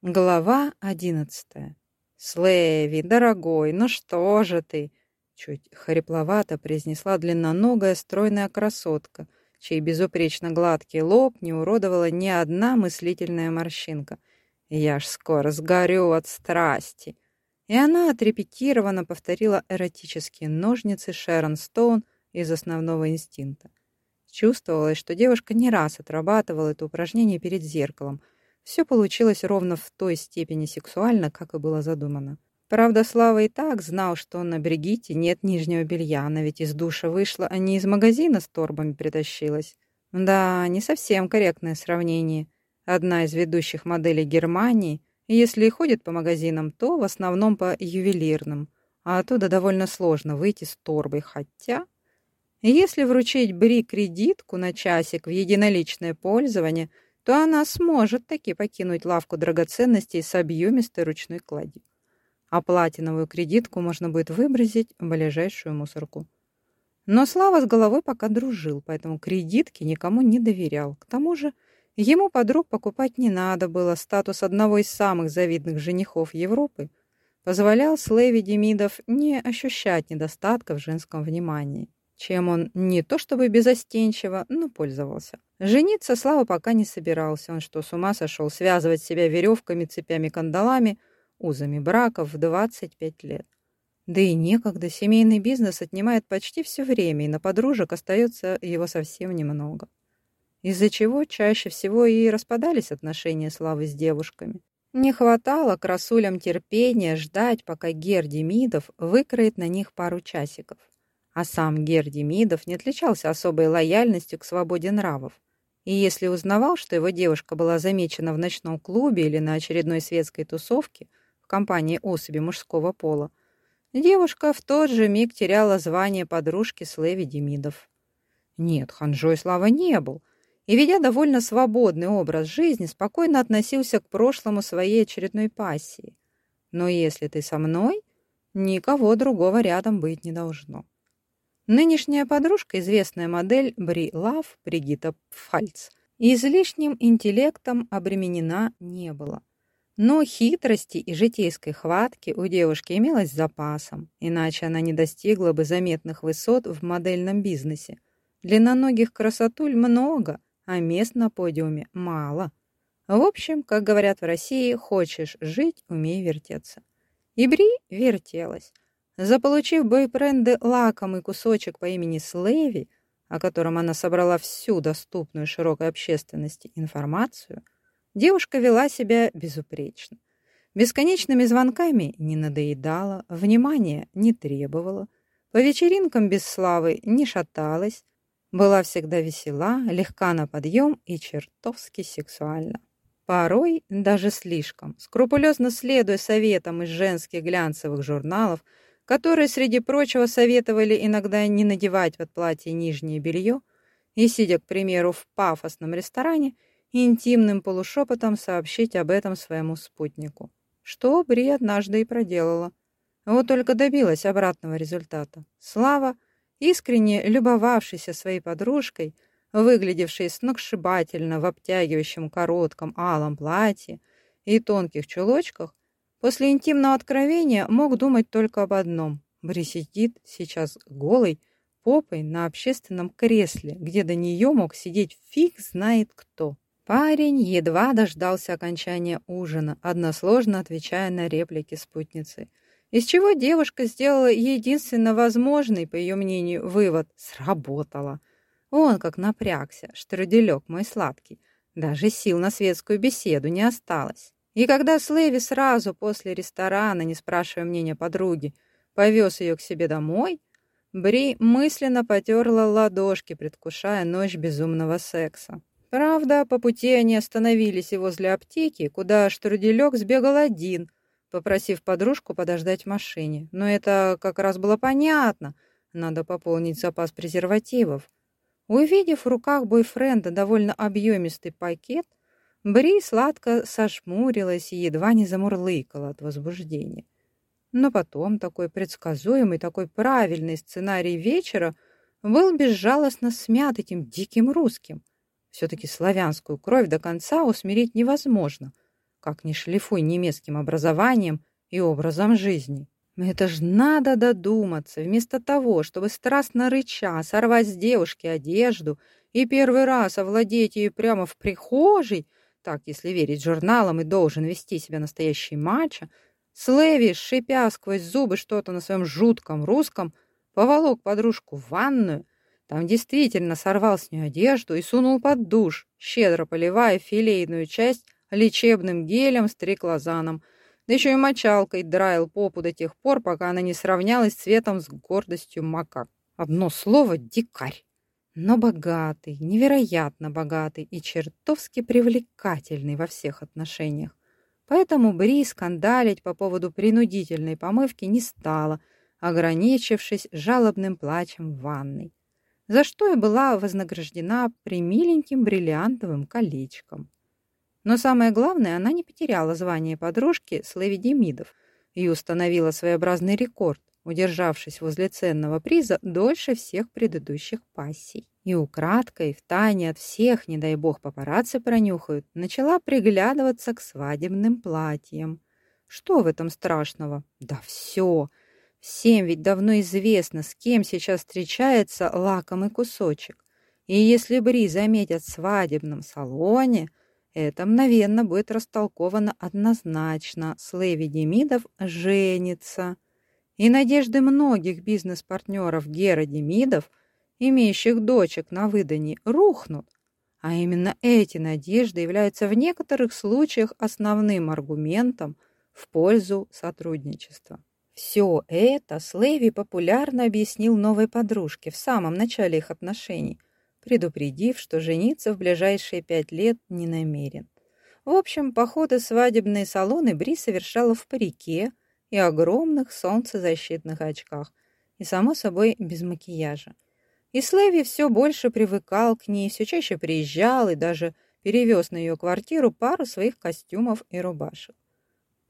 Глава одиннадцатая. «Слэви, дорогой, ну что же ты?» Чуть хрипловато произнесла длинноногая стройная красотка, чей безупречно гладкий лоб не уродовала ни одна мыслительная морщинка. «Я ж скоро сгорю от страсти!» И она отрепетированно повторила эротические ножницы Шерон Стоун из основного инстинкта. Чувствовалось, что девушка не раз отрабатывала это упражнение перед зеркалом – все получилось ровно в той степени сексуально, как и было задумано. Правда, Слава и так знал, что на Бригитте нет нижнего белья, она ведь из душа вышла, а не из магазина с торбами притащилась. Да, не совсем корректное сравнение. Одна из ведущих моделей Германии, если и ходит по магазинам, то в основном по ювелирным, а оттуда довольно сложно выйти с торбой, хотя... Если вручить Бри кредитку на часик в единоличное пользование – то она сможет таки покинуть лавку драгоценностей с объемистой ручной кладью. А платиновую кредитку можно будет выбросить в ближайшую мусорку. Но Слава с головой пока дружил, поэтому кредитки никому не доверял. К тому же ему подруг покупать не надо было. Статус одного из самых завидных женихов Европы позволял Слэви Демидов не ощущать недостатка в женском внимании чем он не то чтобы безостенчиво, но пользовался. Жениться Слава пока не собирался. Он что, с ума сошел связывать себя веревками, цепями, кандалами, узами браков в 25 лет? Да и некогда, семейный бизнес отнимает почти все время, и на подружек остается его совсем немного. Из-за чего чаще всего и распадались отношения Славы с девушками. Не хватало красулям терпения ждать, пока Гер Демидов выкроет на них пару часиков. А сам Герди Мидов не отличался особой лояльностью к свободе нравов. И если узнавал, что его девушка была замечена в ночном клубе или на очередной светской тусовке в компании особи мужского пола, девушка в тот же миг теряла звание подружки Слэви Демидов. Нет, ханжой Слава не был, и, ведя довольно свободный образ жизни, спокойно относился к прошлому своей очередной пассии. Но если ты со мной, никого другого рядом быть не должно. Нынешняя подружка, известная модель Бри Лав, Бригита Пфальц, излишним интеллектом обременена не была. Но хитрости и житейской хватки у девушки имелось запасом, иначе она не достигла бы заметных высот в модельном бизнесе. Длинноногих красотуль много, а мест на подиуме мало. В общем, как говорят в России, хочешь жить, умей вертеться. И Бри вертелась. Заполучив бойфренды лакомый кусочек по имени Слэви, о котором она собрала всю доступную широкой общественности информацию, девушка вела себя безупречно. Бесконечными звонками не надоедала, внимания не требовала, по вечеринкам без славы не шаталась, была всегда весела, легка на подъем и чертовски сексуальна. Порой даже слишком, скрупулезно следуя советам из женских глянцевых журналов, которые, среди прочего, советовали иногда не надевать под платье нижнее белье и, сидя, к примеру, в пафосном ресторане, интимным полушепотом сообщить об этом своему спутнику. Что Бри однажды и проделала. Вот только добилась обратного результата. Слава, искренне любовавшийся своей подружкой, выглядевшей сногсшибательно в обтягивающем коротком алом платье и тонких чулочках, После интимного откровения мог думать только об одном. Бри сидит сейчас голой, попой на общественном кресле, где до нее мог сидеть фиг знает кто. Парень едва дождался окончания ужина, односложно отвечая на реплики спутницы. Из чего девушка сделала единственно возможный, по ее мнению, вывод – сработало. Он как напрягся, штруделек мой сладкий. Даже сил на светскую беседу не осталось. И когда Слэви сразу после ресторана, не спрашивая мнения подруги, повез ее к себе домой, Бри мысленно потерла ладошки, предвкушая ночь безумного секса. Правда, по пути они остановились и возле аптеки, куда Штруделек сбегал один, попросив подружку подождать в машине. Но это как раз было понятно. Надо пополнить запас презервативов. Увидев в руках бойфренда довольно объемистый пакет, Бри сладко сошмурилась и едва не замурлыкала от возбуждения. Но потом такой предсказуемый, такой правильный сценарий вечера был безжалостно смят этим диким русским. Все-таки славянскую кровь до конца усмирить невозможно. как не шлифуй немецким образованием и образом жизни. Это ж надо додуматься, вместо того, чтобы страстно рыча сорвать с девушки одежду и первый раз овладеть ею прямо в прихожей, так, если верить журналам, и должен вести себя настоящий мачо, Слеви, шипя сквозь зубы что-то на своем жутком русском, поволок подружку в ванную, там действительно сорвал с нее одежду и сунул под душ, щедро поливая филейную часть лечебным гелем с триклозаном, да еще и мочалкой драил попу до тех пор, пока она не сравнялась цветом с гордостью макак. Одно слово — дикарь. Но богатый, невероятно богатый и чертовски привлекательный во всех отношениях. Поэтому Бри скандалить по поводу принудительной помывки не стала, ограничившись жалобным плачем в ванной, за что и была вознаграждена примиленьким бриллиантовым колечком. Но самое главное, она не потеряла звание подружки Слэви Демидов и установила своеобразный рекорд, удержавшись возле ценного приза дольше всех предыдущих пассий. И украдкой, в тайне от всех, не дай бог папарацци пронюхают, начала приглядываться к свадебным платьям. Что в этом страшного? Да все! Всем ведь давно известно, с кем сейчас встречается лакомый кусочек. И если Бри заметят в свадебном салоне, это мгновенно будет растолковано однозначно. Слэви Демидов женится. И надежды многих бизнес-партнеров Гера Демидов, имеющих дочек на выдании, рухнут. А именно эти надежды являются в некоторых случаях основным аргументом в пользу сотрудничества. Все это Слэви популярно объяснил новой подружке в самом начале их отношений, предупредив, что жениться в ближайшие пять лет не намерен. В общем, походы свадебные салоны Бри совершала в парике и огромных солнцезащитных очках, и, само собой, без макияжа. И Слэви все больше привыкал к ней, все чаще приезжал и даже перевез на ее квартиру пару своих костюмов и рубашек.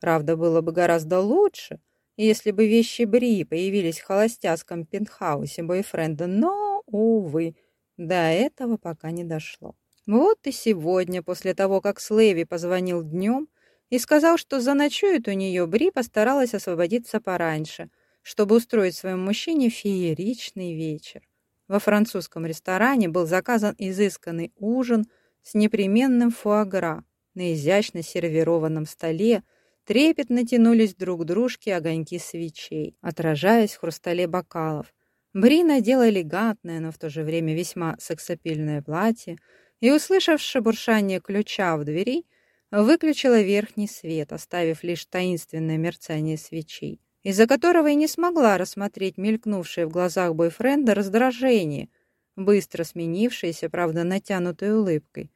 Правда, было бы гораздо лучше, если бы вещи Бри появились в холостяцком пентхаусе бойфренда, но, увы, до этого пока не дошло. Вот и сегодня, после того, как Слэви позвонил днем и сказал, что заночует у нее, Бри постаралась освободиться пораньше, чтобы устроить своему мужчине фееричный вечер. Во французском ресторане был заказан изысканный ужин с непременным фуагра. На изящно сервированном столе трепетно тянулись друг к дружке огоньки свечей, отражаясь в хрустале бокалов. Бри надела элегантное, но в то же время весьма сексапильное платье и, услышав шебуршание ключа в двери, выключила верхний свет, оставив лишь таинственное мерцание свечей, из-за которого и не смогла рассмотреть мелькнувшее в глазах бойфренда раздражение, быстро сменившееся, правда, натянутой улыбкой.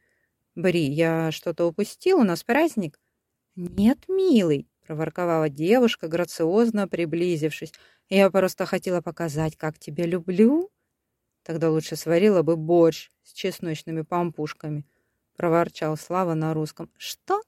«Бри, я что-то упустил? У нас праздник?» «Нет, милый», — проворковала девушка, грациозно приблизившись. «Я просто хотела показать, как тебя люблю». «Тогда лучше сварила бы борщ с чесночными пампушками», — проворчал Слава на русском. «Что?»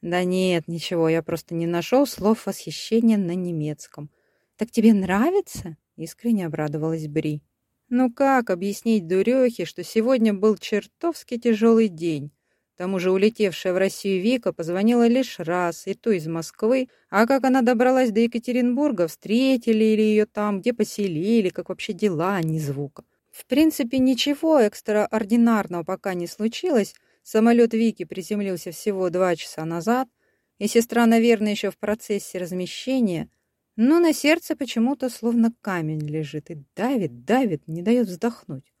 «Да нет, ничего, я просто не нашел слов восхищения на немецком». «Так тебе нравится?» — искренне обрадовалась Бри. «Ну как объяснить дурехе, что сегодня был чертовски тяжелый день?» тому же улетевшая в Россию Вика позвонила лишь раз, и то из Москвы. А как она добралась до Екатеринбурга, встретили ли ее там, где поселили, как вообще дела, а ни звука. В принципе, ничего экстраординарного пока не случилось. Самолет Вики приземлился всего два часа назад, и сестра, наверное, еще в процессе размещения, но на сердце почему-то словно камень лежит и давит, давит, не дает вздохнуть.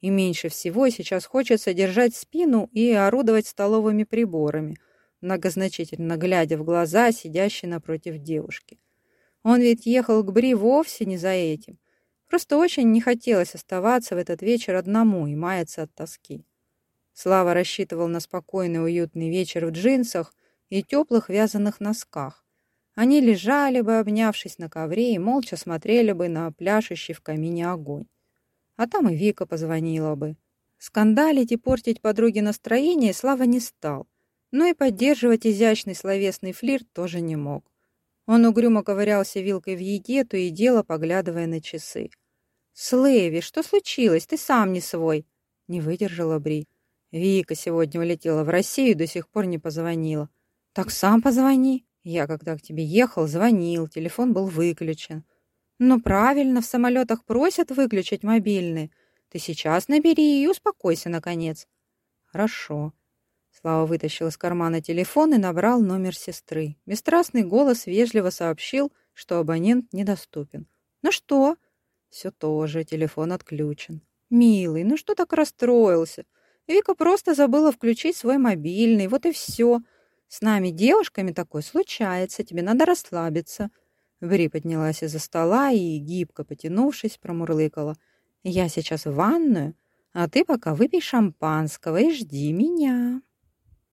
И меньше всего сейчас хочется держать спину и орудовать столовыми приборами, многозначительно глядя в глаза сидящей напротив девушки. Он ведь ехал к Бри вовсе не за этим. Просто очень не хотелось оставаться в этот вечер одному и маяться от тоски. Слава рассчитывал на спокойный уютный вечер в джинсах и теплых вязаных носках. Они лежали бы, обнявшись на ковре, и молча смотрели бы на пляшущий в камине огонь. А там и Вика позвонила бы. Скандалить и портить подруге настроение Слава не стал, но и поддерживать изящный словесный флирт тоже не мог. Он угрюмо ковырялся вилкой в еде, то и дело поглядывая на часы. «Слэви, что случилось? Ты сам не свой!» Не выдержала Бри. Вика сегодня улетела в Россию и до сих пор не позвонила. Так сам позвони. Я, когда к тебе ехал, звонил, телефон был выключен. Ну, правильно, в самолетах просят выключить мобильный. Ты сейчас набери и успокойся, наконец. Хорошо. Слава вытащил из кармана телефон и набрал номер сестры. Бесстрастный голос вежливо сообщил, что абонент недоступен. «Ну что?» «Все тоже, телефон отключен». «Милый, ну что так расстроился? Вика просто забыла включить свой мобильный, вот и все. С нами, девушками, такое случается, тебе надо расслабиться». Ври поднялась из-за стола и, гибко потянувшись, промурлыкала. «Я сейчас в ванную, а ты пока выпей шампанского и жди меня».